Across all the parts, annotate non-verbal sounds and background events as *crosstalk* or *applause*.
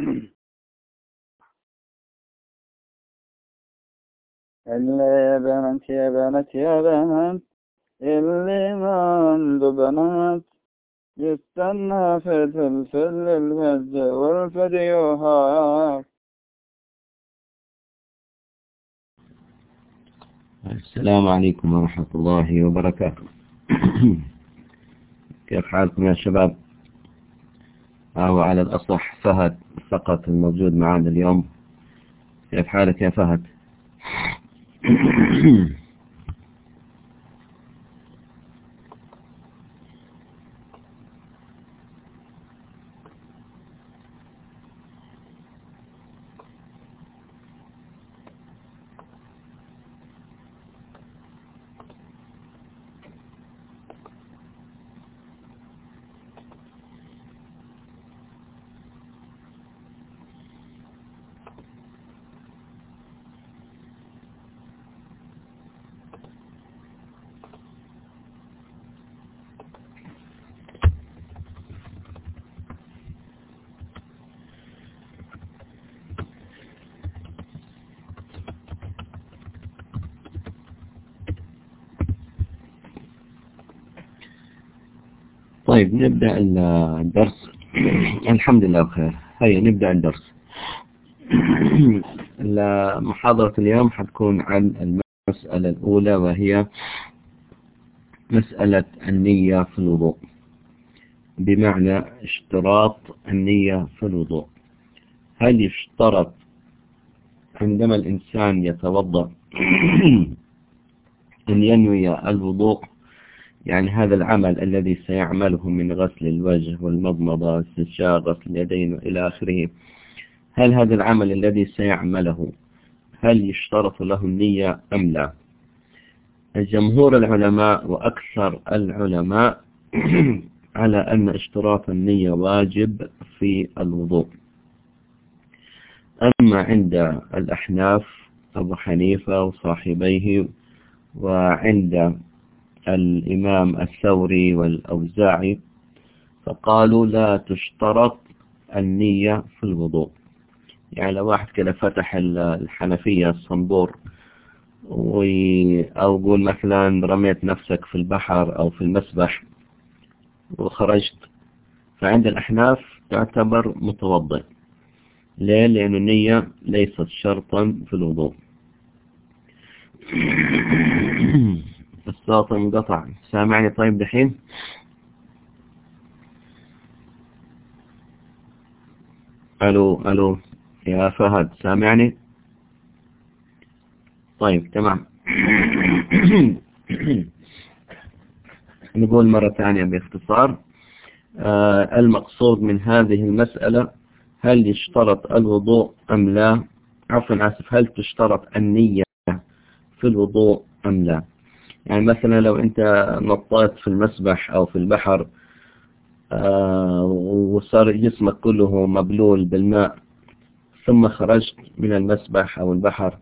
اللي يا بنات يا بنات يا بنات اللي ما عنده بنات. يستنى في الفل الهج والفيديوهات السلام عليكم ورحمة الله وبركاته. *coughs* كيف حالكم يا شباب؟ أو على الأصح فهد فقط الموجود معنا اليوم. كيف حالك يا فهد؟ *coughs* طيب نبدأ الدرس. *clears throat* الحمد لله بخير. هيا نبدأ الدرس. *clears throat* محاضرة اليوم حتكون عن المسألة الأولى وهي مسألة النية في الوضوء. بمعنى اشتراط النية في الوضوء. هل يشترط عندما الإنسان يتوضأ *clears throat* أن ينوي الوضوء يعني هذا العمل الذي سيعمله من غسل الوجه والمضمضة واستنشاق غسل اليدين إلى آخره هل هذا العمل الذي سيعمله هل يشترط له النية أم لا؟ الجمهور العلماء وأكثر العلماء *clears throat* على أن اشتراط النية واجب في الوضوء. أما عند الأحناف أبو حنيفة وصاحبيه وعند الإمام الثوري والأوزاعي فقالوا لا تشترط النية في الوضوء. يعني لو واحد كده فتح الحنفية الصنبور أو قول مثلا رميت نفسك في البحر أو في المسبح وخرجت. فعند الأحناف تعتبر متوضئ. ليه؟ لأن النية ليست شرطا في الوضوء. *clears throat* الصوت انقطع. سامعني طيب دحين؟ ألو ألو. يا فهد سامعني؟ طيب تمام. نقول مرة ثانية باختصار. آه المقصود من هذه المسألة هل يشترط الوضوء أم لا؟ عفوا آسف هل تشترط النية في الوضوء أم لا؟ يعني مثلا لو أنت نطيت في المسبح أو في البحر آه وصار جسمك كله مبلول بالماء ثم خرجت من المسبح أو البحر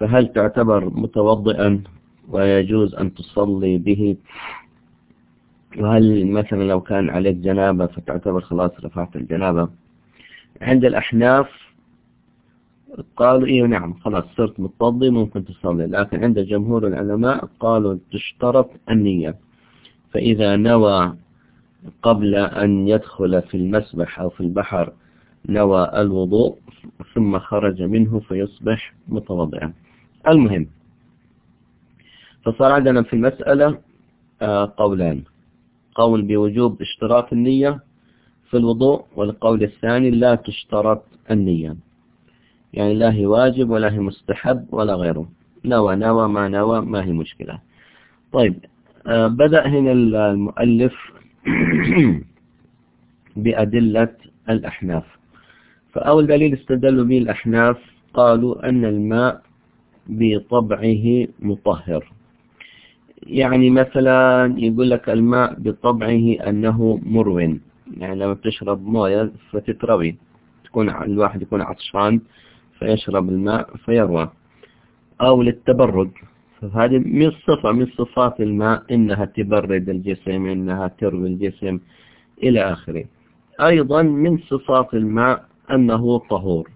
فهل تعتبر متوضئا ويجوز أن تصلي به؟ وهل مثلا لو كان عليك جنابة فتعتبر خلاص رفعت الجنابة؟ عند الأحناف قالوا إيه نعم خلاص صرت متوضي ممكن تصلي. لكن عند جمهور العلماء قالوا تشترط النية. فإذا نوى قبل أن يدخل في المسبح أو في البحر نوى الوضوء ثم خرج منه فيصبح متوضئا. المهم فصار عندنا في المسألة آه، قولان. قول بوجوب اشتراط النية في الوضوء والقول الثاني لا تشترط النية. يعني لا هي واجب ولا هي مستحب ولا غيره. نوى نوى ما نوى ما هي مشكلة. طيب آه، بدأ هنا المؤلف *clears throat* بأدلة الأحناف. فأول دليل استدلوا به الأحناف قالوا أن الماء بطبعه مطهر. يعني مثلا يقول لك الماء بطبعه أنه مرون يعني لما تشرب موية فتتروي تكون الواحد يكون عطشان. فيشرب الماء فيروى. أو للتبرد. فهذه من صفة من صفات الماء إنها تبرد الجسم إنها تروي الجسم إلى آخره. أيضا من صفات الماء أنه طهور.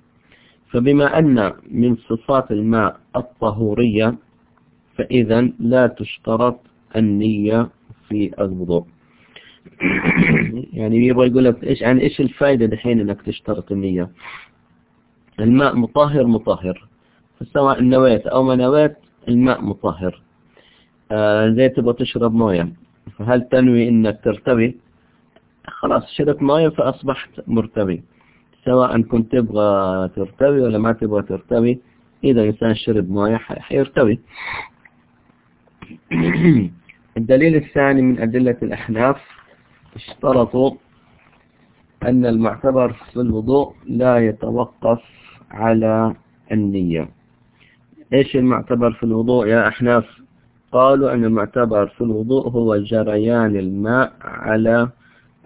فبما أن من صفات الماء الطهورية فإذا لا تشترط النية في الوضوء. *coughs* يعني يبغى يقول لك إيش يعني إيش الفائدة دحين إنك تشترط النية؟ الماء مطهر مطهر. فسواء نويت أو ما نويت الماء مطهر. آه زي تبغى تشرب موية فهل تنوي إنك ترتوي؟ خلاص شربت موية فأصبحت مرتوي. سواء كنت تبغى ترتوي ولا ما تبغى ترتوي إذا إنسان شرب موية حيرتوي. *clears throat* الدليل الثاني من أدلة الأحناف اشترطوا أن المعتبر في الوضوء لا يتوقف على النية. إيش المعتبر في الوضوء يا أحناف؟ قالوا أن المعتبر في الوضوء هو جريان الماء على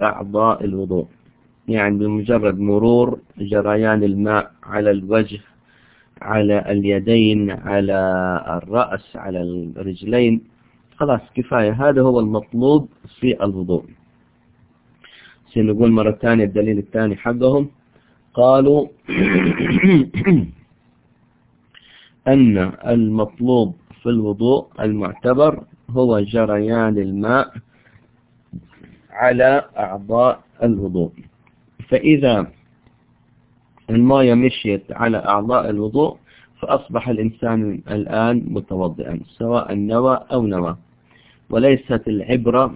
أعضاء الوضوء. يعني بمجرد مرور جريان الماء على الوجه على اليدين على الرأس على الرجلين. خلاص كفاية. هذا هو المطلوب في الوضوء. سنقول مرة ثانية الدليل الثاني حقهم. قالوا *clears throat* أن المطلوب في الوضوء المعتبر هو جريان الماء على أعضاء الوضوء. فإذا الماء مشيت على أعضاء الوضوء فأصبح الإنسان الآن متوضئا سواء نوى أو نوى. وليست العبرة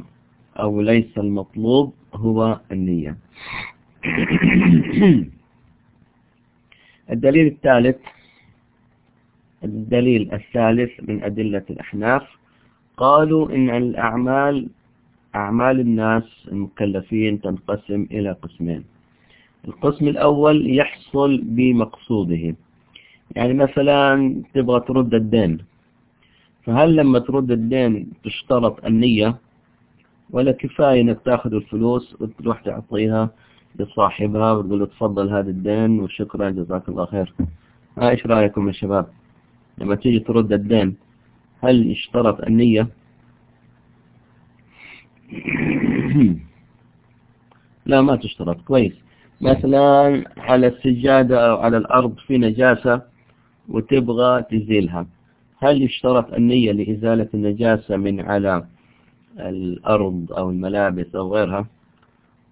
أو ليس المطلوب هو النية. *clears throat* الدليل الثالث الدليل الثالث من أدلة الأحناف قالوا إن الأعمال أعمال الناس المكلفين تنقسم إلى قسمين. القسم الأول يحصل بمقصوده يعني مثلا تبغى ترد الدين. فهل لما ترد الدين تشترط النية؟ ولا كفاية إنك تأخذ الفلوس وتروح تعطيها؟ لصاحبها وتقول له تفضل هذا الدين وشكرا جزاك الله خير. ها إيش رأيكم يا شباب؟ لما تيجي ترد الدين هل اشترط النية؟ *coughs* لا ما تشترط. كويس. مثلا على السجادة أو على الأرض في نجاسة وتبغى تزيلها هل يشترط النية لإزالة النجاسة من على الأرض أو الملابس أو غيرها؟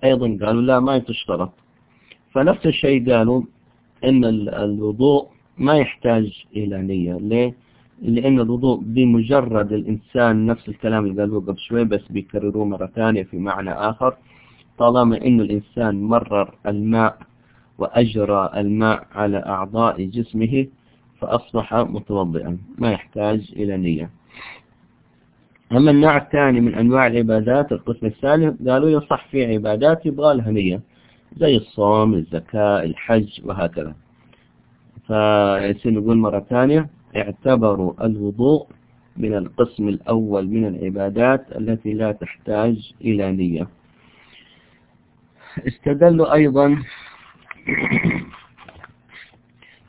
أيضا قالوا لا ما تشترط. فنفس الشيء قالوا إن الوضوء ما يحتاج إلى نية. ليه؟ لأن الوضوء بمجرد الإنسان نفس الكلام اللي قالوه قبل شوي بس بيكرروه مرة ثانية في معنى آخر. طالما إنه الإنسان مرر الماء وأجرى الماء على أعضاء جسمه فأصبح متوضئا ما يحتاج إلى نية. أما النوع الثاني من أنواع العبادات. القسم الثالث قالوا يصح في عبادات يبغى لها نية زي الصوم الزكاة الحج وهكذا. فيصير نقول مرة ثانية اعتبروا الوضوء من القسم الأول من العبادات التي لا تحتاج إلى نية. استدلوا أيضا *coughs*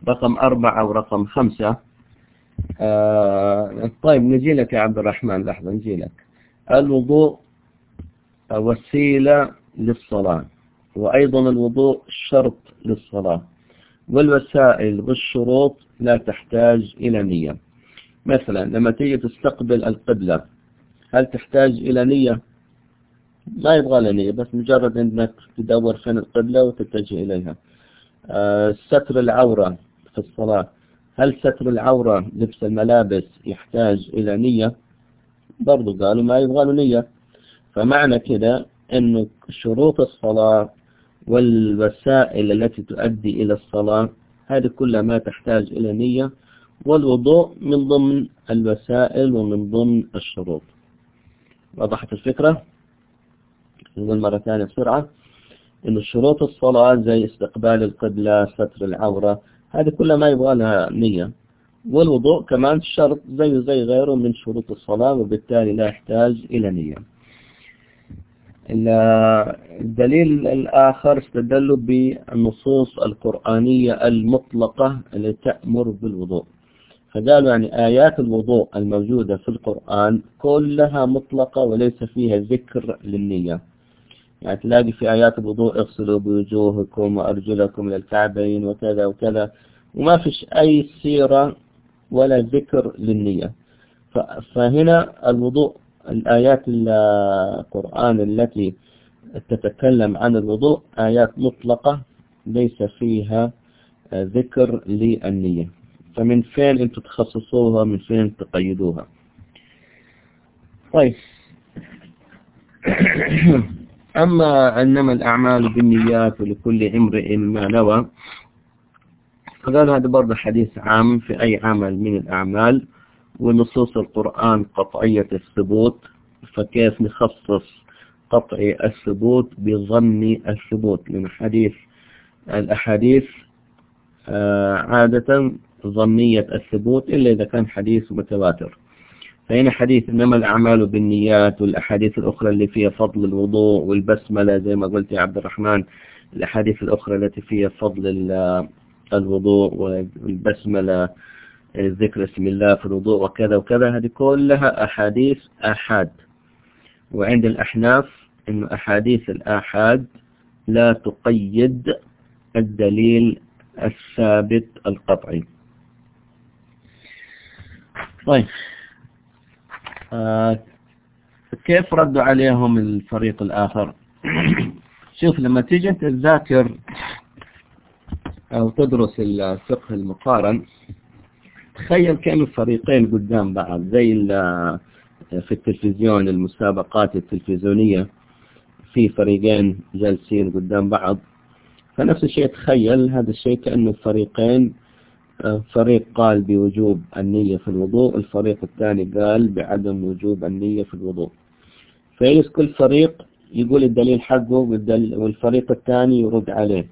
رقم أربعة ورقم خمسة. آه طيب نجي لك يا عبد الرحمن لحظة نجي لك. الوضوء وسيلة للصلاة وأيضا الوضوء شرط للصلاة والوسائل والشروط لا تحتاج إلى نية. مثلا لما تيجي تستقبل القبلة هل تحتاج إلى نية؟ ما يبغى لها نية بس مجرد أنك تدور فين القبلة وتتجه إليها. آه ستر العورة في الصلاة هل ستر العورة لبس الملابس يحتاج إلى نية؟ برضو قالوا ما يبغى نية. فمعنى كده أنه شروط الصلاة والوسائل التي تؤدي إلى الصلاة هذه كلها ما تحتاج إلى نية والوضوء من ضمن الوسائل ومن ضمن الشروط. وضحت الفكرة؟ نقول مرة ثانية بسرعة. إن شروط الصلاة زي استقبال القبلة ستر العورة هذه كلها ما يبغى لها نية. والوضوء كمان شرط زيه زي غيره من شروط الصلاة وبالتالي لا يحتاج إلى نية. الدليل الآخر استدلوا بالنصوص القرآنية المطلقة التي تأمر بالوضوء. فقالوا يعني آيات الوضوء الموجودة في القرآن كلها مطلقة وليس فيها ذكر للنية. يعني تلاقي في آيات الوضوء اغسلوا بوجوهكم وأرجلكم للكعبين وكذا وكذا. وما فيش أي سيرة ولا ذكر للنية. فهنا الوضوء الآيات القرآن التي تتكلم عن الوضوء آيات مطلقة ليس فيها ذكر للنية. فمن فين أنتم تخصصوها من فين تقيدوها؟ طيب. *clears throat* أما أنما الأعمال بالنيات ولكل امرئ ما نوى فقال هذا برضه حديث عام في أي عمل من الأعمال ونصوص القرآن قطعية الثبوت فكيف نخصص قطعي الثبوت بظن الثبوت؟ لأن حديث الأحاديث آه، عادة ظنية الثبوت إلا إذا كان حديث متواتر. فهنا حديث إنما الأعمال بالنيات والأحاديث الأخرى اللي فيها فضل الوضوء والبسملة زي ما قلت يا عبد الرحمن الأحاديث الأخرى التي فيها فضل الوضوء والبسملة ذكر اسم الله في الوضوء وكذا وكذا هذه كلها أحاديث آحاد. وعند الأحناف أن أحاديث الآحاد لا تقيد الدليل الثابت القطعي. طيب. كيف ردوا عليهم الفريق الآخر؟ *clears throat* شوف لما تيجي أنت تذاكر أو تدرس الفقه المقارن تخيل كانوا فريقين قدام بعض زي في التلفزيون المسابقات التلفزيونية في فريقين جالسين قدام بعض. فنفس الشيء تخيل هذا الشيء كأنه فريقين فريق قال بوجوب النية في الوضوء الفريق الثاني قال بعدم وجوب النية في الوضوء. فيجلس كل فريق يقول الدليل حقه والفريق الثاني يرد عليه.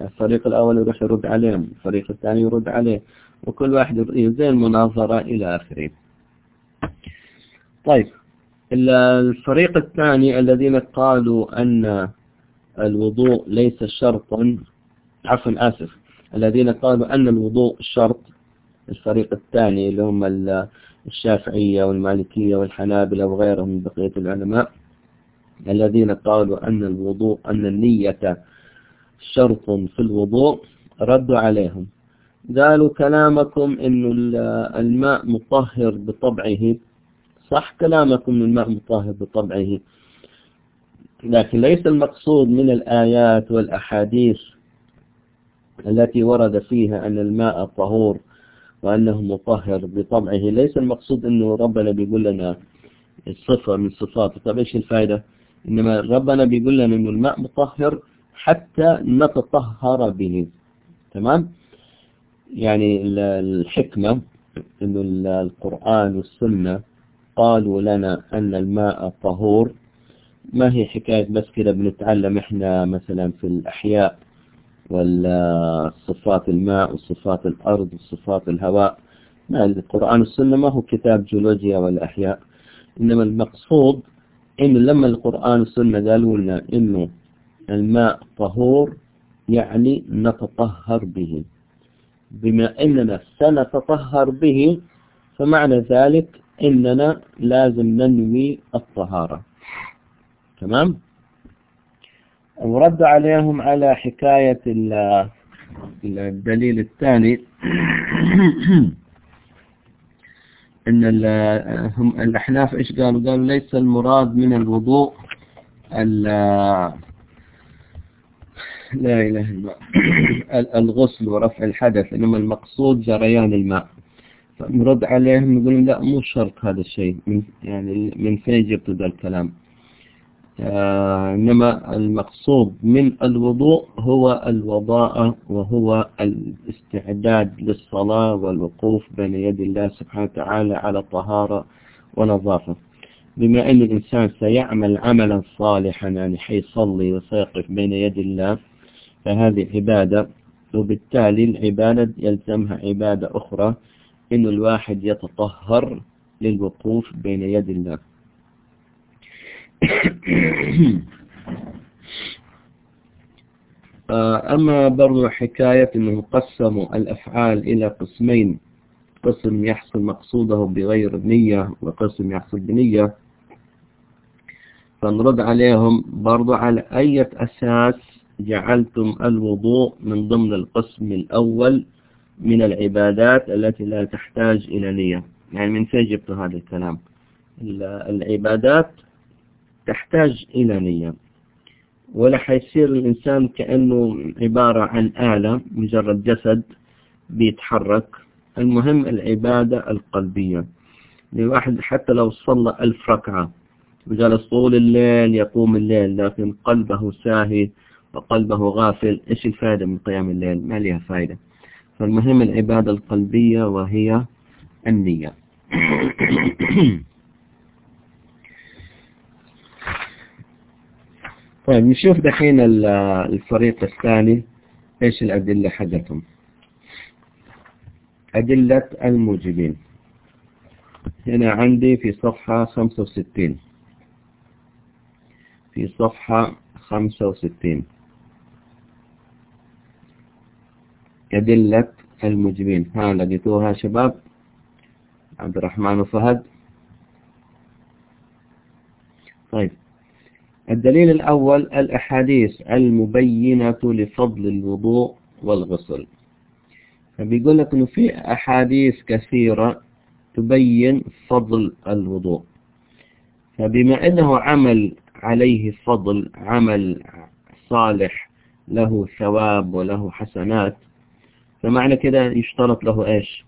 الفريق الأول يروح يرد عليهم الفريق الثاني يرد عليه. وكل واحد زي المناظرة إلى آخره. طيب الفريق الثاني الذين قالوا أن الوضوء ليس شرطا عفوا آسف. الذين قالوا أن الوضوء شرط الفريق الثاني اللي هم الشافعية والمالكية والحنابلة وغيرهم من بقية العلماء الذين قالوا أن الوضوء أن النية شرط في الوضوء ردوا عليهم. قالوا كلامكم أن الماء مطهر بطبعه. صح كلامكم الماء مطهر بطبعه لكن ليس المقصود من الآيات والأحاديث التي ورد فيها أن الماء طهور وأنه مطهر بطبعه. ليس المقصود أنه ربنا بيقول لنا الصفة من صفاته. طب إيش الفائدة؟ إنما ربنا بيقول لنا أنه الماء مطهر حتى نتطهر به. تمام؟ يعني الحكمة أنه القرآن والسنة قالوا لنا أن الماء طهور. ما هي حكاية بس كده بنتعلم إحنا مثلا في الأحياء؟ والصفات الماء وصفات الأرض وصفات الهواء. ما القرآن والسنة ما هو كتاب جيولوجيا ولا أحياء إنما المقصود إنه لما القرآن والسنة قالوا لنا إنه الماء طهور يعني نتطهر به. بما أننا سنتطهر به فمعنى ذلك إننا لازم ننوي الطهارة. تمام؟ ورد عليهم على حكاية الدليل الثاني *clears throat* إن هم الأحناف إيش قالوا؟ قالوا ليس المراد من الوضوء لا إله إلا الغسل ورفع الحدث إنما المقصود جريان الماء. فنرد عليهم يقولون لا مو شرط هذا الشيء من يعني من فين جبتوا ذا الكلام؟ إنما المقصود من الوضوء هو الوضاء وهو الاستعداد للصلاة والوقوف بين يد الله سبحانه وتعالى على طهارة ونظافة. بما أن الإنسان سيعمل عملا صالحا يعني حيصلي وسيقف بين يد الله فهذه عبادة وبالتالي العبادة يلزمها عبادة أخرى إن الواحد يتطهر للوقوف بين يد الله. آه، *coughs* أما برضو حكاية أنهم قسموا الأفعال إلى قسمين قسم يحصل مقصوده بغير نية وقسم يحصل بنية. فنرد عليهم برضو على أي أساس جعلتم الوضوء من ضمن القسم الأول من العبادات التي لا تحتاج إلى نية. يعني من فين جبت هذا الكلام؟ العبادات تحتاج إلى نية. ولا حيصير الإنسان كأنه عبارة عن آلة مجرد جسد بيتحرك. المهم العبادة القلبية. الواحد حتى لو صلى ألف ركعة وجلس طول الليل يقوم الليل لكن قلبه ساهي وقلبه غافل إيش الفائدة من قيام الليل؟ ما لها فائدة فالمهم العبادة القلبية وهي النية. *coughs* طيب نشوف دحين الفريق الثاني إيش الأدلة حقتهم؟ أدلة الموجبين. هنا عندي في صفحة 65 في صفحة 65 أدلة الموجبين. ها لقيتوها شباب؟ عبد الرحمن وفهد. طيب الدليل الأول الأحاديث المبينة لفضل الوضوء والغسل. فبيقول لك أنه في أحاديث كثيرة تبين فضل الوضوء. فبما أنه عمل عليه فضل عمل صالح له ثواب وله حسنات فمعنى كده يشترط له إيش؟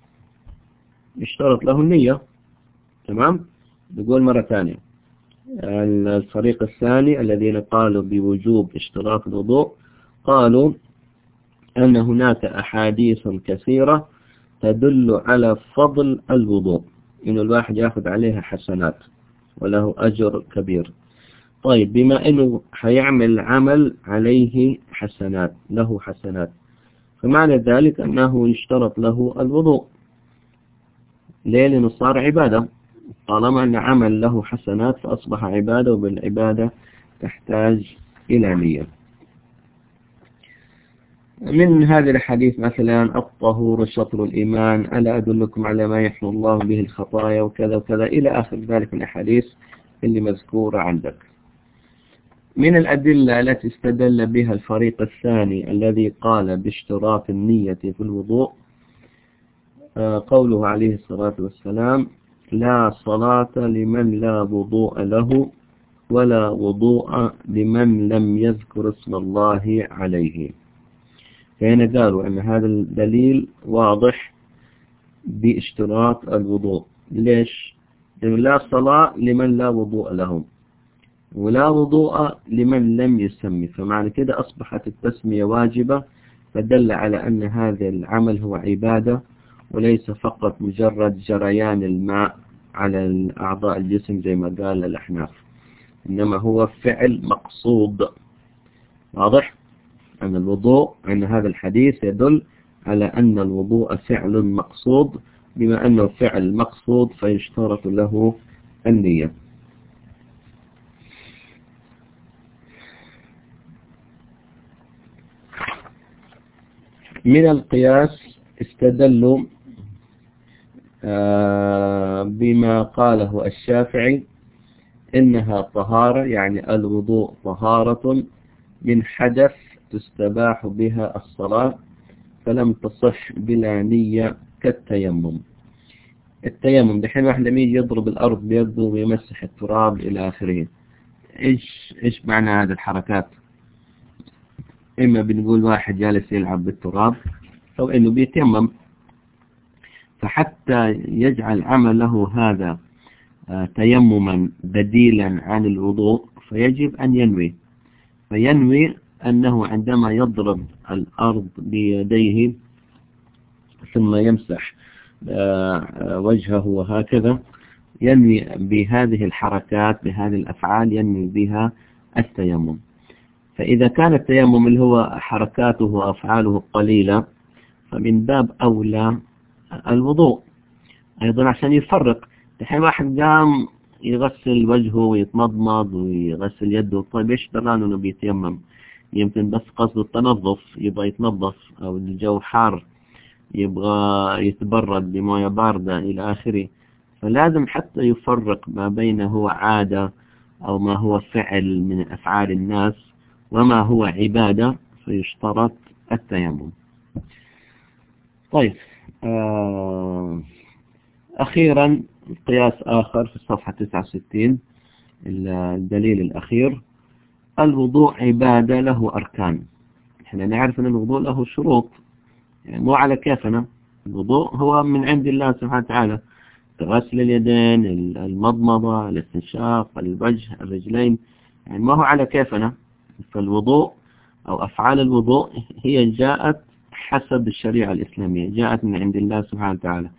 يشترط له النية. تمام؟ نقول مرة ثانية. الفريق الثاني الذين قالوا بوجوب اشتراط الوضوء قالوا أن هناك أحاديث كثيرة تدل على فضل الوضوء إنه الواحد يأخذ عليها حسنات وله أجر كبير. طيب بما أنه حيعمل عمل عليه حسنات له حسنات فمعنى ذلك أنه يشترط له الوضوء. ليه؟ لأنه صار عبادة. طالما أن عمل له حسنات فأصبح عبادة وبالعبادة تحتاج إلى نية. من هذه الحديث مثلا الطهور شطر الإيمان ألا أدلكم على ما يحمل الله به الخطايا وكذا وكذا إلى آخر ذلك من الحديث اللي مذكورة عندك. من الأدلة التي استدل بها الفريق الثاني الذي قال باشتراط النية في الوضوء آه، قوله عليه الصلاة والسلام لا صلاة لمن لا وضوء له ولا وضوء لمن لم يذكر اسم الله عليه. فهنا قالوا أن هذا الدليل واضح باشتراط الوضوء. ليش؟ لا صلاة لمن لا وضوء له ولا وضوء لمن لم يسمي. فمعنى كده أصبحت التسمية واجبة فدل على أن هذا العمل هو عبادة وليس فقط مجرد جريان الماء على أعضاء الجسم زي ما قال الأحناف إنما هو فعل مقصود. واضح؟ أن الوضوء أن هذا الحديث يدل على أن الوضوء فعل مقصود. بما أنه فعل مقصود فيشترط له النية. من القياس استدلوا بما قاله الشافعي إنها طهارة يعني الوضوء طهارة من حدث تستباح بها الصلاة فلم تصح بلا نية كالتيمم. التيمم دحين واحد لما يجي يضرب الأرض بيده ويمسح التراب إلى آخره. إيش إيش معنى هذه الحركات؟ إما بنقول واحد جالس يلعب بالتراب أو إنه بيتيمم. فحتى يجعل عمله هذا آه، تيمما بديلا عن الوضوء فيجب أن ينوي. فينوي أنه عندما يضرب الأرض بيديه ثم يمسح آه، وجهه وهكذا ينوي بهذه الحركات بهذه الأفعال ينوي بها التيمم. فإذا كان التيمم اللي هو حركاته وأفعاله قليلة فمن باب أولى الوضوء أيضا عشان يفرق. الحين واحد قام يغسل وجهه ويتمضمض ويغسل يده طيب إيش درانه إنه بيتيمم؟ يمكن بس قصده التنظف يبغى يتنظف أو الجو حار يبغى يتبرد بموية باردة إلى آخره. فلازم حتى يفرق ما بين هو عادة أو ما هو فعل من أفعال الناس وما هو عبادة فيشترط التيمم. طيب أخيرا قياس آخر في الصفحة 69 الدليل الأخير الوضوء عبادة له أركان. إحنا نعرف أن الوضوء له شروط يعني مو على كيفنا. الوضوء هو من عند الله سبحانه وتعالى. غسل اليدين المضمضة الاستنشاق الوجه الرجلين. يعني ما هو على كيفنا. فالوضوء أو أفعال الوضوء هي جاءت حسب الشريعة الإسلامية جاءت من عند الله سبحانه وتعالى.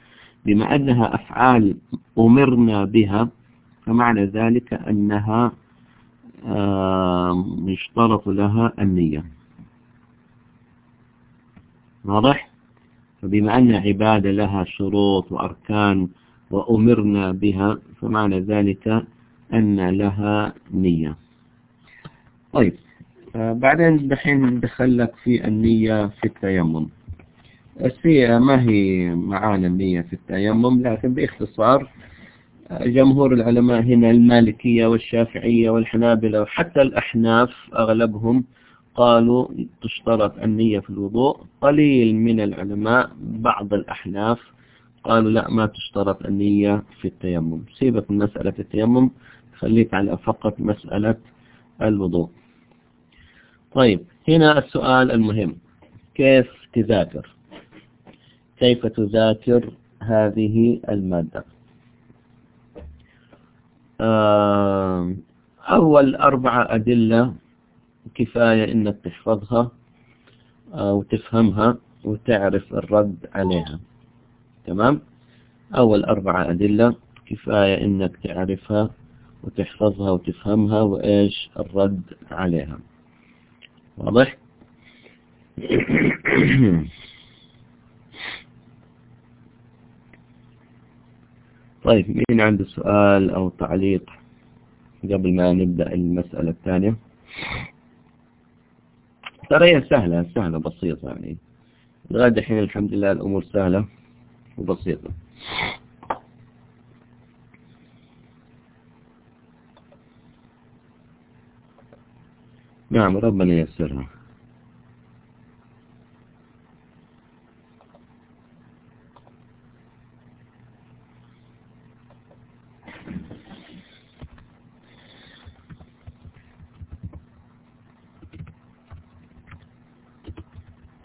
بما أنها أفعال أمرنا بها فمعنى ذلك أنها يشترط لها النية. واضح؟ فبما أن عبادة لها شروط وأركان وأمرنا بها فمعنى ذلك أن لها نية. طيب. بعدين دحين ندخل لك في النية في التيمم. السيئة ما هي معانا النية في التيمم لكن باختصار جمهور العلماء هنا المالكية والشافعية والحنابلة وحتى الأحناف أغلبهم قالوا تشترط النية في الوضوء. قليل من العلماء بعض الأحناف قالوا لا ما تشترط النية في التيمم. سيبك من مسألة التيمم خليك على فقط مسألة الوضوء. طيب هنا السؤال المهم. كيف تذاكر؟ كيف تذاكر هذه المادة؟ أول أربعة أدلة كفاية إنك تحفظها وتفهمها وتعرف الرد عليها. تمام؟ أول أربعة أدلة كفاية إنك تعرفها وتحفظها وتفهمها وإيش الرد عليها. واضح؟ *coughs* طيب مين عنده سؤال أو تعليق قبل ما نبدأ المسألة الثانية. ترى هي سهلة سهلة بسيطة يعني. لغاية الحين الحمد لله الأمور سهلة وبسيطة. نعم ربنا ييسرها.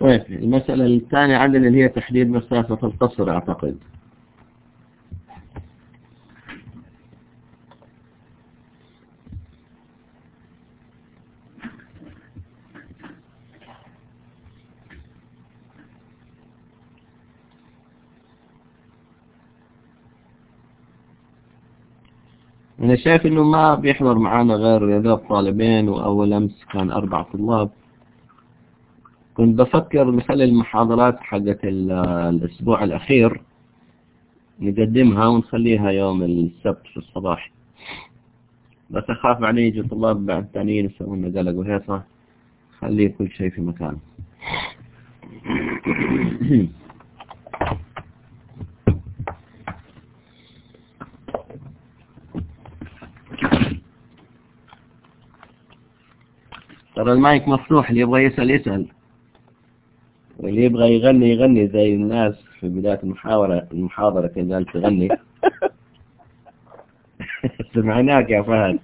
طيب المسألة الثانية عندنا اللي هي تحديد مسافة القصر أعتقد. أنا شايف إنه ما بيحضر معانا غير يا طالبين وأول أمس كان أربع طلاب. كنت بفكر نخلي المحاضرات حقت الأسبوع الأخير نقدمها ونخليها يوم السبت في الصباح. بس أخاف بعدين يجي طلاب بعد ثانيين يسوون قلق وهيصة. خلي كل شيء في مكانه. ترى المايك مفتوح اللي يبغى يسأل يسأل. واللي يبغى يغني يغني زي الناس في بداية المحاورة المحاضرة كان قال تغني. *laughs* سمعناك يا فهد.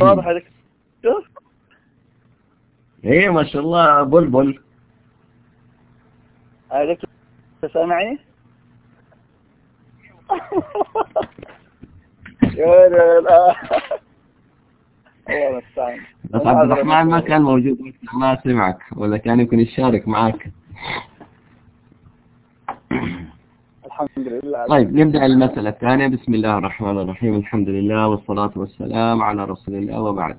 واضح عليك. إيه ما شاء الله بلبل. عليك. سامعني لا *laughs* *laughs* الله المستعان بس عبد الرحمن ما كان موجود ما سمعك ولا كان يمكن يشارك معك. الحمد لله. طيب نبدأ المسألة الثانية. بسم الله الرحمن الرحيم. الحمد لله والصلاة والسلام على رسول الله وبعد.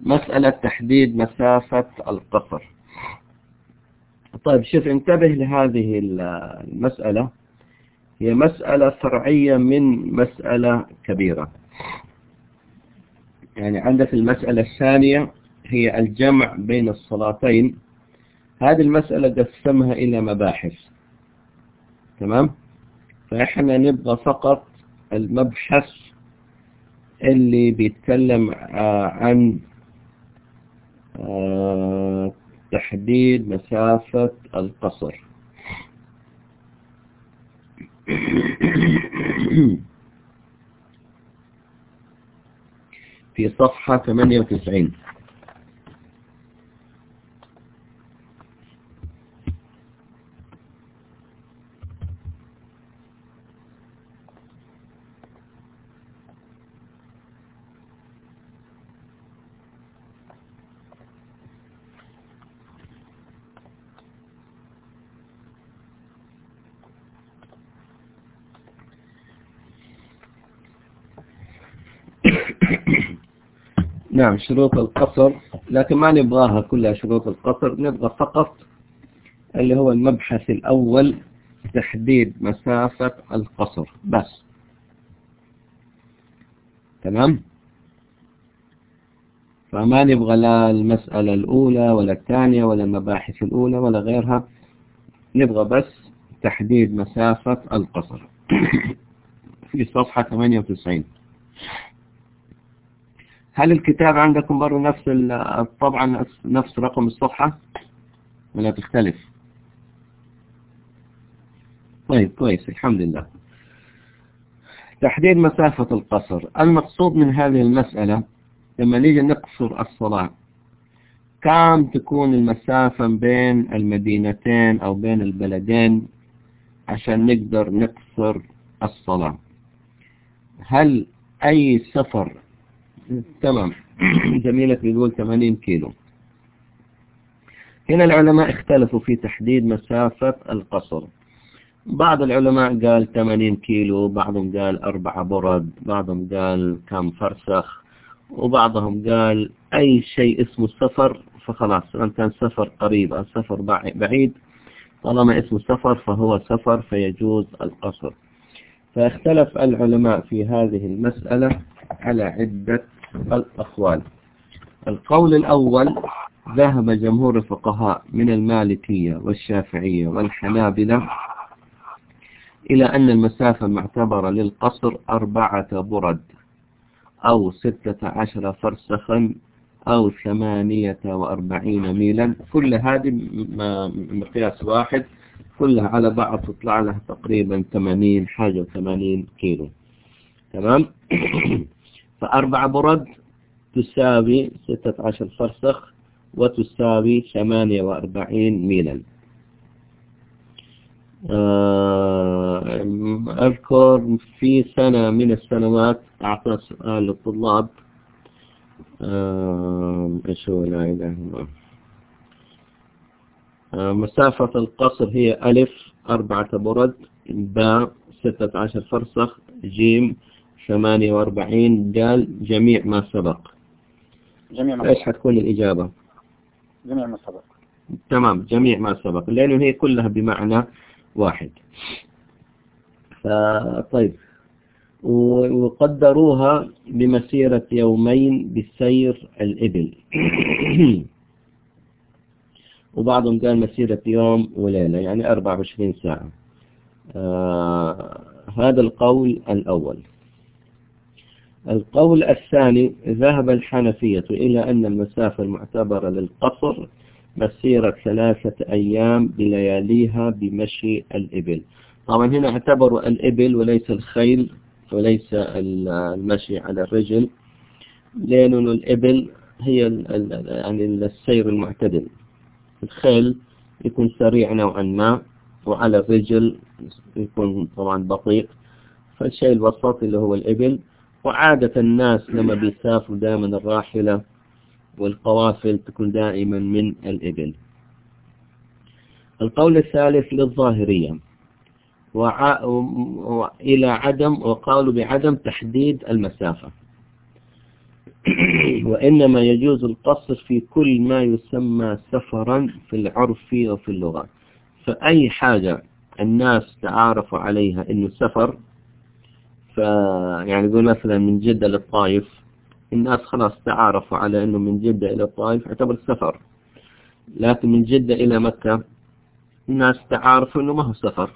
مسألة تحديد مسافة القصر. طيب شوف انتبه لهذه المسألة. هي مسألة فرعية من مسألة كبيرة. يعني عندك المسألة الثانية هي الجمع بين الصلاتين. هذه المسألة قسمها إلى مباحث. تمام؟ فإحنا نبغى فقط المبحث اللي بيتكلم عن تحديد مسافة القصر. في صفحة 98 نعم شروط القصر لكن ما نبغاها كلها شروط القصر نبغى فقط اللي هو المبحث الأول تحديد مسافة القصر بس. تمام؟ فما نبغى لا المسألة الأولى ولا الثانية ولا المباحث الأولى ولا غيرها نبغى بس تحديد مسافة القصر. *coughs* في صفحة 98 هل الكتاب عندكم برضه نفس طبعا نفس رقم الصفحة؟ ولا تختلف؟ طيب كويس الحمد لله. تحديد مسافة القصر. المقصود من هذه المسألة لما نيجي نقصر الصلاة كم تكون المسافة بين المدينتين أو بين البلدين عشان نقدر نقصر الصلاة؟ هل أي سفر تمام. *clears throat* زميلك بيقول 80 كيلو. هنا العلماء اختلفوا في تحديد مسافة القصر. بعض العلماء قال 80 كيلو بعضهم قال أربعة برد بعضهم قال كم فرسخ وبعضهم قال أي شيء اسمه سفر فخلاص سواء كان سفر قريب أو سفر بعيد طالما اسمه سفر فهو سفر فيجوز القصر. فاختلف العلماء في هذه المسألة على عدة الأقوال القول الأول ذهب جمهور الفقهاء من المالكية والشافعية والحنابلة إلى أن المسافة المعتبرة للقصر أربعة برد أو ستة عشر فرسخا أو ثمانية وأربعين ميلا. كل هذه مقياس واحد. كلها على بعض تطلع لها تقريبا 80 حاجة 80 كيلو. تمام؟ *clears throat* فأربع برد تساوي 16 فرسخ وتساوي 48 ميلا. أذكر في سنة من السنوات أعطى سؤال للطلاب. إيش هو لا إله إلا مسافة القصر هي ألف أربعة برد باء ستة عشر فرسخ جيم ثمانية وأربعين دال جميع ما سبق. جميع ما إيش حتكون الإجابة؟ جميع ما سبق. تمام جميع ما سبق لأنه هي كلها بمعنى واحد. طيب. وقدروها بمسيرة يومين بسير الإبل. *clears throat* وبعضهم قال مسيرة يوم وليلة يعني 24 ساعة. آه هذا القول الأول. القول الثاني ذهب الحنفية إلى أن المسافة المعتبرة للقصر مسيرة ثلاثة أيام بلياليها بمشي الإبل. طبعا هنا اعتبروا الإبل وليس الخيل وليس المشي على الرجل لأن الإبل هي يعني السير المعتدل. الخيل يكون سريع نوعا ما وعلى الرجل يكون طبعا بطيء. فالشيء الوسط اللي هو الإبل وعادة الناس لما بيسافروا دائما الراحلة والقوافل تكون دائما من الإبل. القول الثالث للظاهرية. وع... وإلى عدم وقالوا بعدم تحديد المسافة. *clears throat* وإنما يجوز القصر في كل ما يسمى سفرا في العرف وفي اللغة. فأي حاجة الناس تعارفوا عليها إنه سفر فيعني يقول مثلا من جدة للطائف الناس خلاص تعارفوا على أنه من جدة إلى الطائف يعتبر سفر. لكن من جدة إلى مكة الناس تعارفوا أنه ما هو سفر.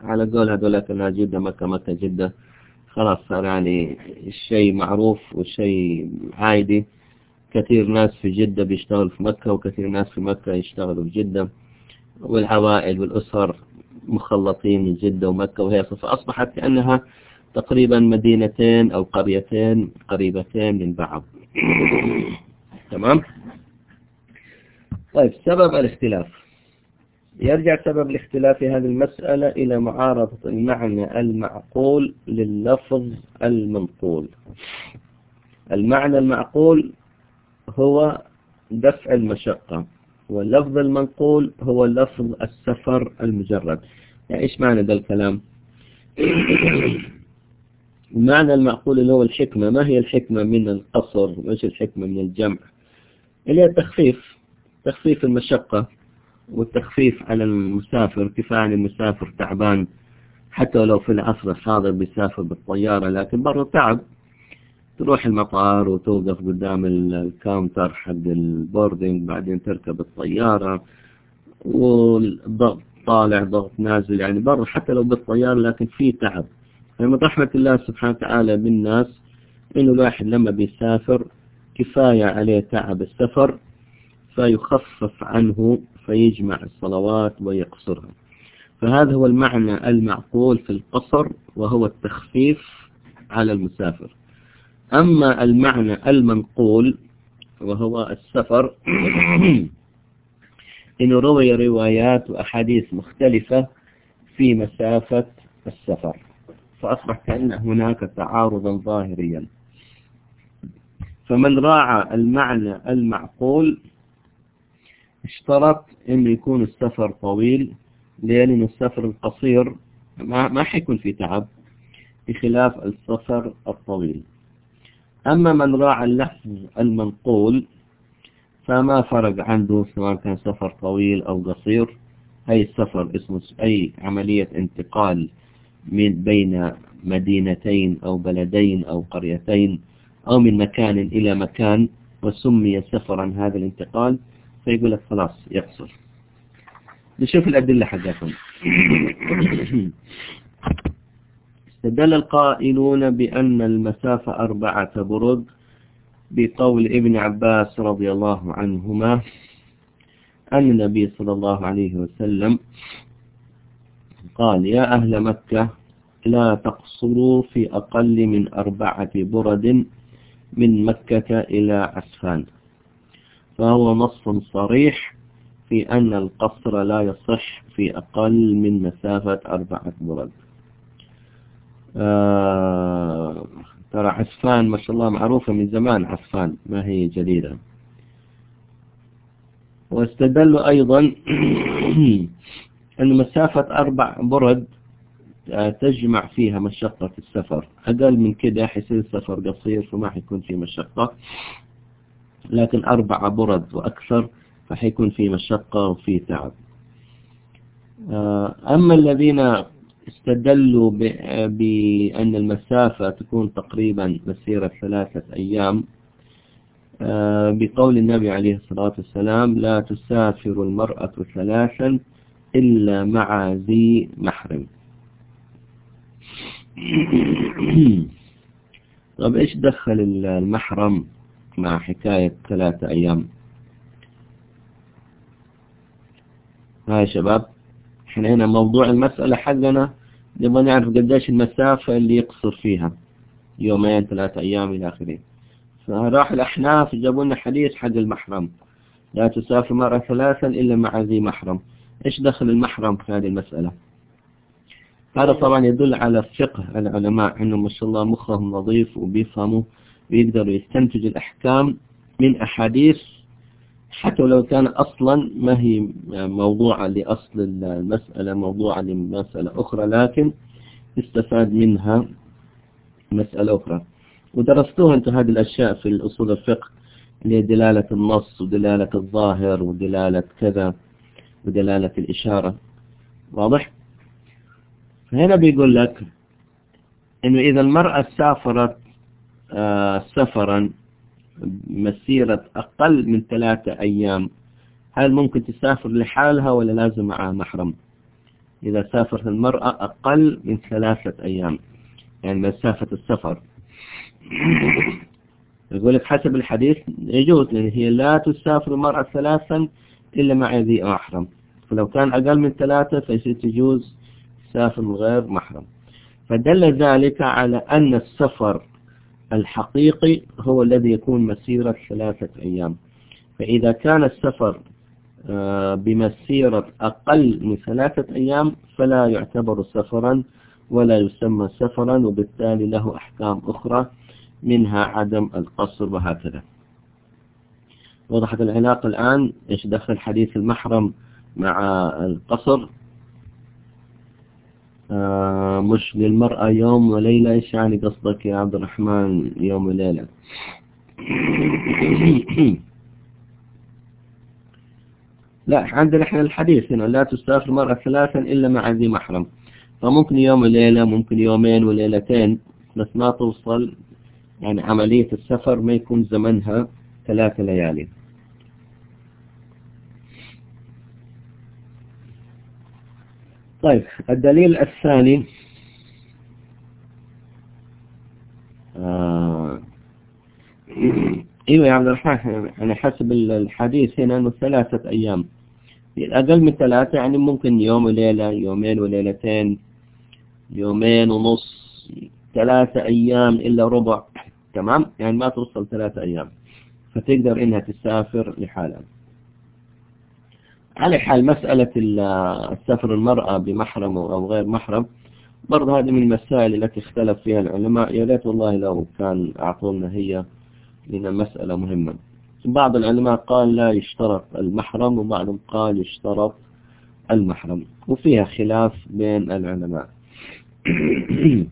على قول هذولاك الناس جدة مكة مكة جدة. خلاص صار يعني الشيء معروف والشيء عادي. كثير ناس في جدة بيشتغلوا في مكة وكثير ناس في مكة يشتغلوا في جدة. والعوائل والأسر مخلطين من جدة ومكة وهي فأصبحت كأنها تقريبا مدينتين أو قريتين قريبتين من بعض. *coughs* تمام؟ طيب سبب الاختلاف. يرجع سبب الاختلاف في هذه المسألة إلى معارضة المعنى المعقول لللفظ المنقول. المعنى المعقول هو دفع المشقة واللفظ المنقول هو لفظ السفر المجرد. يعني إيش معنى ذا الكلام؟ *coughs* المعنى المعقول اللي هو الحكمة ما هي الحكمة من القصر؟ وإيش الحكمة من الجمع؟ اللي هي التخفيف تخفيف المشقة والتخفيف على المسافر كفاية المسافر تعبان حتى لو في العصر الحاضر بيسافر بالطيارة لكن برضه تعب. تروح المطار وتوقف قدام ال counter حق ال boarding بعدين تركب الطيارة والضغط طالع ضغط نازل يعني برضه حتى لو بالطيارة لكن في تعب. فمن رحمة الله سبحانه وتعالى بالناس إنه الواحد لما بيسافر كفاية عليه تعب السفر فيخفف عنه فيجمع الصلوات ويقصرها. فهذا هو المعنى المعقول في القصر وهو التخفيف على المسافر. أما المعنى المنقول وهو السفر *coughs* إنه روي روايات وأحاديث مختلفة في مسافة السفر. فأصبح كأن هناك تعارضا ظاهريا. فمن راعى المعنى المعقول اشترط أن يكون السفر طويل لأن السفر القصير ما, ما حيكون في تعب بخلاف السفر الطويل. أما من راعى اللفظ المنقول فما فرق عنده سواء كان سفر طويل أو قصير أي سفر اسمه أي عملية انتقال من بين مدينتين أو بلدين أو قريتين أو من مكان إلى مكان وسمي سفرا هذا الانتقال فيقول لك خلاص يقصر. نشوف الأدلة حقتهم *coughs* استدل القائلون بأن المسافة أربعة برد بقول ابن عباس رضي الله عنهما أن النبي صلى الله عليه وسلم قال يا أهل مكة لا تقصروا في أقل من أربعة برد من مكة إلى عسفان. فهو نص صريح في أن القصر لا يصح في أقل من مسافة أربعة برد. آه ترى عسفان ما شاء الله معروفة من زمان عسفان ما هي جديدة. واستدلوا أيضا *clears throat* أن مسافة أربع برد آه، تجمع فيها مشقة السفر. أقل من كده حيصير السفر قصير فما حيكون فيه مشقة. لكن أربع برد وأكثر فحيكون في مشقة وفي تعب. آه، أما الذين استدلوا بأن المسافة تكون تقريبا مسيرة ثلاثة أيام آه، بقول النبي عليه الصلاة والسلام لا تسافر المرأة ثلاثا إلا مع ذي محرم. *clears throat* طب إيش دخل المحرم مع حكاية ثلاثة أيام؟ ها شباب إحنا هنا موضوع المسألة حقنا نبغى نعرف قديش المسافة اللي يقصر فيها يومين ثلاثة أيام إلى آخره. فراح الأحناف جابوا لنا حديث حق المحرم لا تسافر مرة ثلاثا إلا مع ذي محرم. إيش دخل المحرم في هذه المسألة؟ هذا طبعا يدل على فقه العلماء أنهم ما شاء الله مخهم نظيف وبيفهموا ويقدروا يستنتجوا الأحكام من أحاديث حتى لو كان أصلا ما هي موضوعة لأصل المسألة موضوعة لمسألة أخرى لكن استفاد منها مسألة أخرى. ودرستوها أنت هذه الأشياء في الأصول الفقه اللي هي دلالة النص ودلالة الظاهر ودلالة كذا. ودلالة الإشارة. واضح؟ فهنا بيقول لك إنه إذا المرأة سافرت آه، سفرا مسيرة أقل من ثلاثة أيام هل ممكن تسافر لحالها ولا لازم معها محرم؟ إذا سافرت المرأة أقل من ثلاثة أيام يعني مسافة السفر. يقول لك حسب الحديث يجوز لأن هي لا تسافر المرأة ثلاثا إلا مع ذي محرم. فلو كان أقل من ثلاثة فيصير تجوز سافر غير محرم. فدل ذلك على أن السفر الحقيقي هو الذي يكون مسيرة ثلاثة أيام. فإذا كان السفر آه، بمسيرة أقل من ثلاثة أيام فلا يعتبر سفرا ولا يسمى سفرا وبالتالي له أحكام أخرى منها عدم القصر وهكذا. وضحت العلاقة الآن إيش دخل حديث المحرم مع القصر. آه مش للمرأة يوم وليلة إيش يعني قصدك يا عبد الرحمن يوم وليلة؟ *coughs* لا عندنا إحنا الحديث هنا لا تسافر المرأة ثلاثا إلا مع ذي محرم. فممكن يوم وليلة ممكن يومين وليلتين بس ما توصل يعني عملية السفر ما يكون زمنها ثلاثة ليالي. طيب الدليل الثاني آه إيوه يا عبد الرحمن يعني حسب الحديث هنا إنه ثلاثة أيام. أقل من ثلاثة يعني ممكن يوم وليلة يومين وليلتين يومين ونص ثلاثة أيام إلا ربع. تمام؟ يعني ما توصل ثلاثة أيام. فتقدر إنها تسافر لحالها. على حال مسألة السفر المرأة بمحرم أو غير محرم. برضه هذه من المسائل التي اختلف فيها العلماء. يا ريت والله لو كان أعطونا هي لأن مسألة مهمة. بعض العلماء قال لا يشترط المحرم وبعضهم قال يشترط المحرم. وفيها خلاف بين العلماء. *coughs*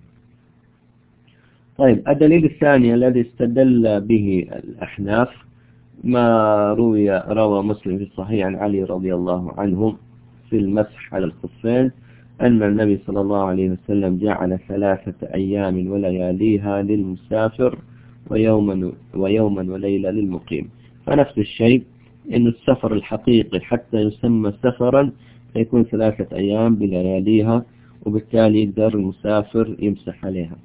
طيب الدليل الثاني الذي استدل به الأحناف ما روي روى مسلم في الصحيح عن علي رضي الله عنه في المسح على الخفين أن النبي صلى الله عليه وسلم جعل ثلاثة أيام ولياليها للمسافر ويوما, ويوما وليلة للمقيم. فنفس الشيء أن السفر الحقيقي حتى يسمى سفرا يكون ثلاثة أيام بلياليها وبالتالي يقدر المسافر يمسح عليها.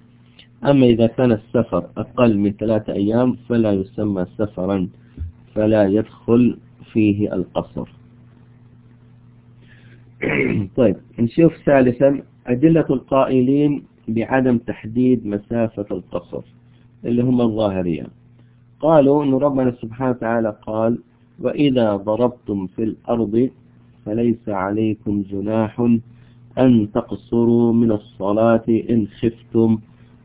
أما إذا كان السفر أقل من ثلاثة أيام فلا يسمى سفرا. فلا يدخل فيه القصر. *clears throat* طيب نشوف ثالثا أدلة القائلين بعدم تحديد مسافة القصر اللي هم الظاهرية قالوا أن ربنا سبحانه وتعالى قال وإذا ضربتم في الأرض فليس عليكم جناح أن تقصروا من الصلاة إن خفتم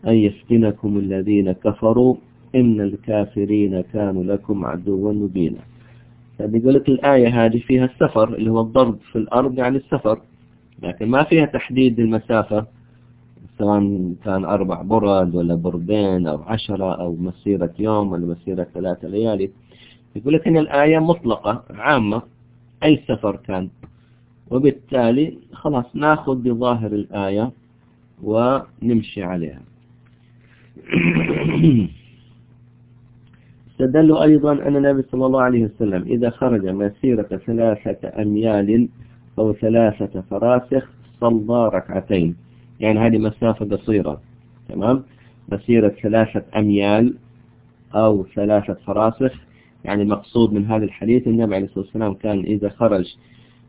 أن يفتنكم الذين كفروا. إن الكافرين كانوا لكم عدوا مبينا. فبيقول لك الآية هذه فيها السفر اللي هو الضرب في الأرض يعني السفر لكن ما فيها تحديد المسافة سواء كان أربع برد ولا بردين أو عشرة أو مسيرة يوم ولا مسيرة ثلاثة ليالي. يقول لك إن الآية مطلقة عامة أي سفر كان. وبالتالي خلاص ناخذ بظاهر الآية ونمشي عليها. *clears throat* استدلوا أيضا أن النبي صلى الله عليه وسلم إذا خرج مسيرة ثلاثة أميال أو ثلاثة فراسخ صلى ركعتين. يعني هذه مسافة قصيرة تمام؟ مسيرة ثلاثة أميال أو ثلاثة فراسخ يعني المقصود من هذا الحديث النبي عليه الصلاة والسلام كان إذا خرج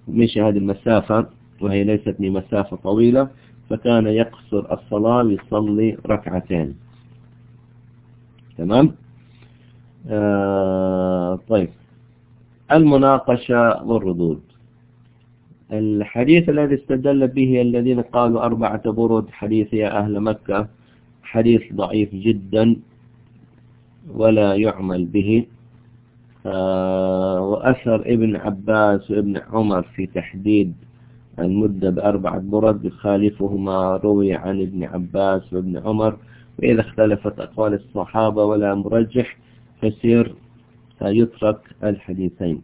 مشي هذه المسافة وهي ليست بمسافة طويلة فكان يقصر الصلاة ويصلي ركعتين. تمام؟ آه طيب. المناقشة والردود. الحديث الذي استدل به الذين قالوا أربعة برد حديث يا أهل مكة حديث ضعيف جدا ولا يعمل به. آه وأثر ابن عباس وابن عمر في تحديد المدة بأربعة برد يخالفه ما روي عن ابن عباس وابن عمر. وإذا اختلفت أقوال الصحابة ولا مرجح فسير سيترك الحديثين.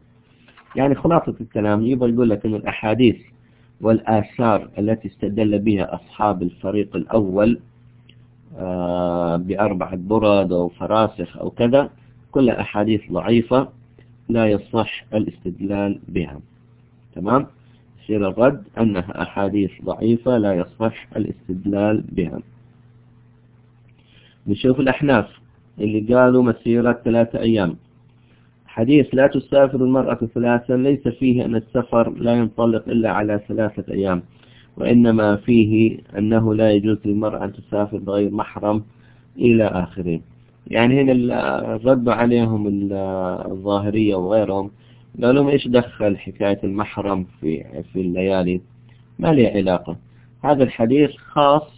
يعني خلاصة الكلام يبغى يقول لك أن الأحاديث والآثار التي استدل بها أصحاب الفريق الأول آه، بأربعة برد أو فراسخ أو كذا كلها أحاديث ضعيفة لا يصح الاستدلال بها. تمام؟ يصير الرد أنها أحاديث ضعيفة لا يصح الاستدلال بها. نشوف الأحناف. اللي قالوا مسيرة ثلاثة أيام. حديث لا تسافر المرأة ثلاثا ليس فيه أن السفر لا ينطلق إلا على ثلاثة أيام وإنما فيه أنه لا يجوز للمرأة أن تسافر بغير محرم إلى آخره. يعني هنا الرد عليهم الظاهرية وغيرهم قالوا إيش دخل حكاية المحرم في في الليالي؟ ما لي علاقة. هذا الحديث خاص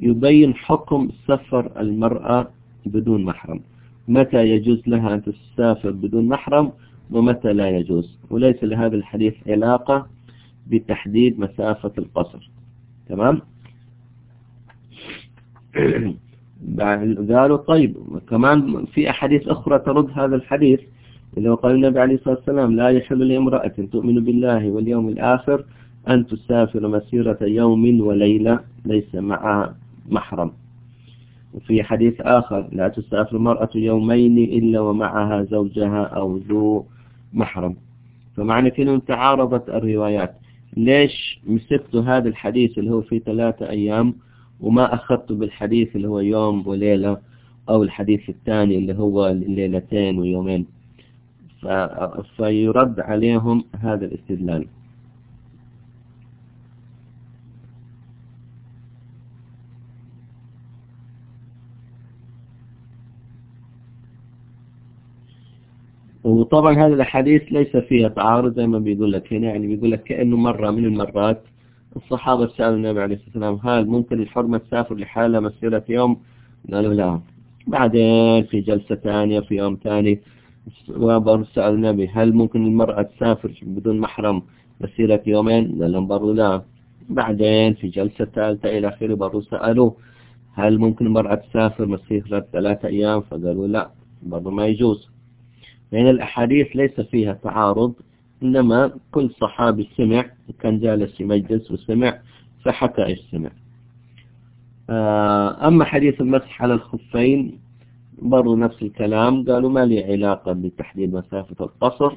يبين حكم سفر المرأة بدون محرم. متى يجوز لها أن تسافر بدون محرم ومتى لا يجوز؟ وليس لهذا الحديث علاقة بتحديد مسافة القصر. تمام؟ *clears throat* قالوا طيب كمان في أحاديث أخرى ترد هذا الحديث. اللي قال النبي عليه الصلاة والسلام لا يحل لامرأة تؤمن بالله واليوم الآخر أن تسافر مسيرة يوم وليلة ليس معها محرم. وفي حديث آخر لا تسافر المرأة يومين إلا ومعها زوجها أو ذو محرم. فمعنى كده تعارضت الروايات. ليش مسكت هذا الحديث اللي هو في ثلاثة أيام وما أخذت بالحديث اللي هو يوم وليلة أو الحديث الثاني اللي هو ليلتين ويومين؟ فيرد عليهم هذا الاستدلال. وطبعا هذا الحديث ليس فيها تعارض زي ما بيقول لك. هنا يعني بيقول لك كأنه مرة من المرات الصحابة سألوا النبي عليه الصلاة والسلام هل ممكن الحرمة تسافر لحالها مسيرة يوم؟ قالوا لا. بعدين في جلسة ثانية في يوم ثاني وبرضه سأل النبي هل ممكن المرأة تسافر بدون محرم مسيرة يومين؟ قال لهم برضه لا. بعدين في جلسة ثالثة إلى آخره برضه سألوا هل ممكن المرأة تسافر مسيرة ثلاثة أيام؟ فقالوا لا برضه ما يجوز. لأن الأحاديث ليس فيها تعارض إنما كل صحابي سمع كان جالس في مجلس وسمع فحكى إيش سمع آه، أما حديث المسح على الخفين برضو نفس الكلام قالوا ما لي علاقة بتحديد مسافة القصر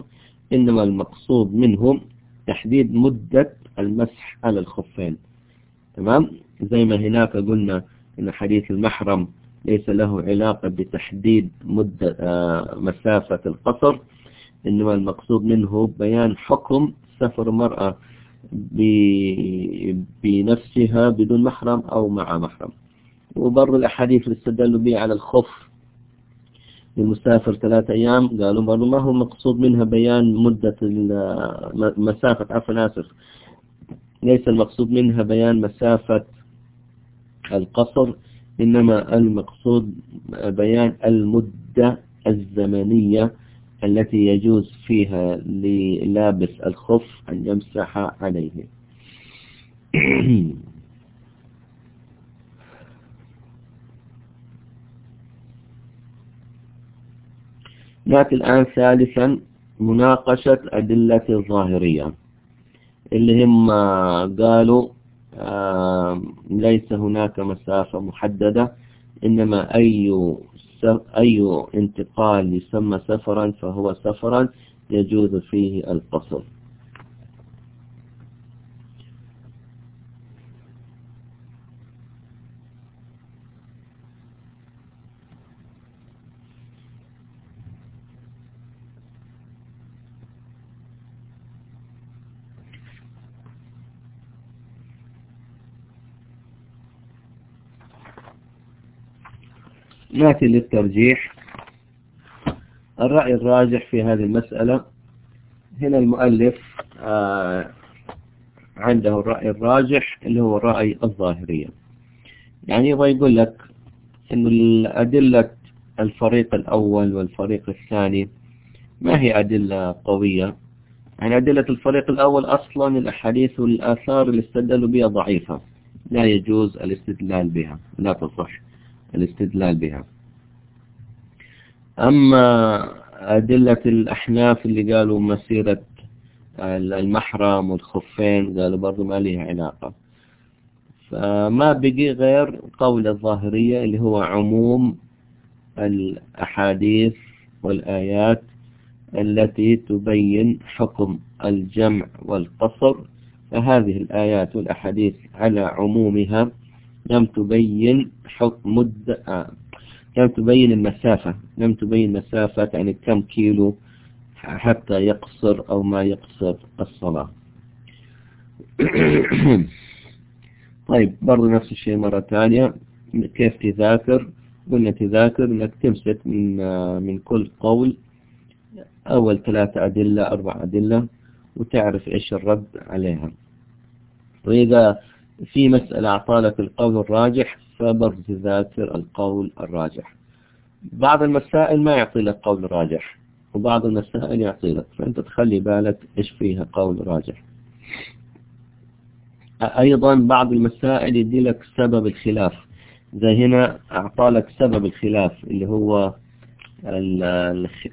إنما المقصود منهم تحديد مدة المسح على الخفين. تمام؟ زي ما هناك قلنا إن حديث المحرم ليس له علاقة بتحديد مدة آه، مسافة القصر إنما المقصود منه بيان حكم سفر المرأة بنفسها بدون محرم أو مع محرم. وبر الأحاديث اللي استدلوا به على الخف للمسافر ثلاثة أيام قالوا برضو ما هو مقصود منها بيان مدة مسافة عفوا آسف. ليس المقصود منها بيان مسافة القصر إنما المقصود بيان المدة الزمنية التي يجوز فيها للابس الخف أن يمسح عليه. *clears throat* نأتي الآن ثالثا مناقشة أدلة الظاهرية. اللي هم قالوا ليس هناك مسافة محددة إنما أي أي انتقال يسمى سفرا فهو سفرا يجوز فيه القصر. نأتي للترجيح. الرأي الراجح في هذه المسألة. هنا المؤلف آه، عنده الرأي الراجح اللي هو الرأي الظاهرية. يعني يبغى يقول لك أن الأدلة الفريق الأول والفريق الثاني ما هي أدلة قوية؟ يعني أدلة الفريق الأول أصلا الأحاديث والآثار اللي استدلوا بها ضعيفة. لا يجوز الاستدلال بها. لا تصح. الاستدلال بها. أما أدلة الأحناف اللي قالوا مسيرة المحرم والخفين قالوا برضو ما لها علاقة. فما بقي غير قول الظاهرية اللي هو عموم الأحاديث والآيات التي تبين حكم الجمع والقصر. فهذه الآيات والأحاديث على عمومها لم تبين حكم مد آه، لم تبين المسافة. لم تبين مسافة يعني كم كيلو حتى يقصر أو ما يقصر الصلاة. *coughs* طيب برضو نفس الشيء مرة ثانية. كيف تذاكر؟ قلنا تذاكر إنك تمسك من من كل قول. أول ثلاثة أدلة أربع أدلة وتعرف إيش الرد عليها. وإذا في مسألة أعطالك القول الراجح فبرضو تذاكر القول الراجح. بعض المسائل ما يعطي لك قول راجح وبعض المسائل يعطي لك فأنت تخلي بالك إيش فيها قول راجح. أيضا بعض المسائل يدي لك سبب الخلاف. زي هنا أعطى لك سبب الخلاف اللي هو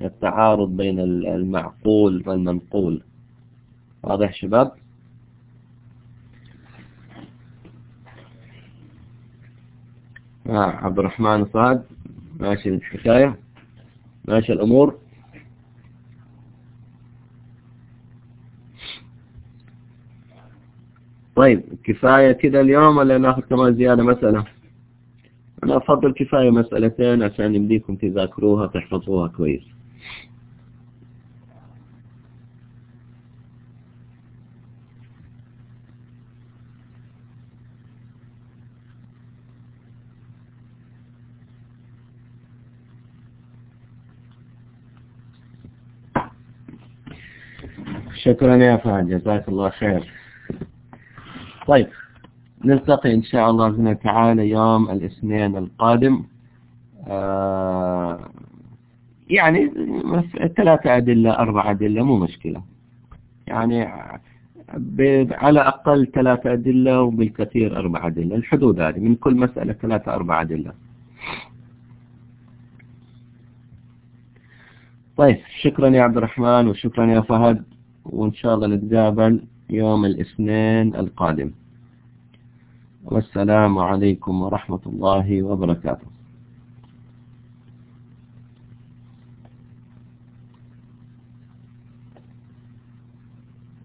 التعارض بين المعقول والمنقول. واضح شباب؟ عبد الرحمن صاد ماشي الحكاية. ماشي الأمور. طيب كفاية كده اليوم ولا ناخذ كمان زيادة مسألة؟ أنا أفضل كفاية مسألتين عشان يمديكم تذاكروها تحفظوها كويس. شكرا يا فهد جزاك الله خير. طيب نلتقي إن شاء الله بإذن تعالى يوم الاثنين القادم. آه يعني ثلاثة أدلة أربع أدلة مو مشكلة. يعني على أقل ثلاثة أدلة وبالكثير أربع أدلة. الحدود هذه من كل مسألة ثلاثة أربع أدلة. طيب شكرا يا عبد الرحمن وشكرا يا فهد. وإن شاء الله نتقابل يوم الاثنين القادم. والسلام عليكم ورحمة الله وبركاته.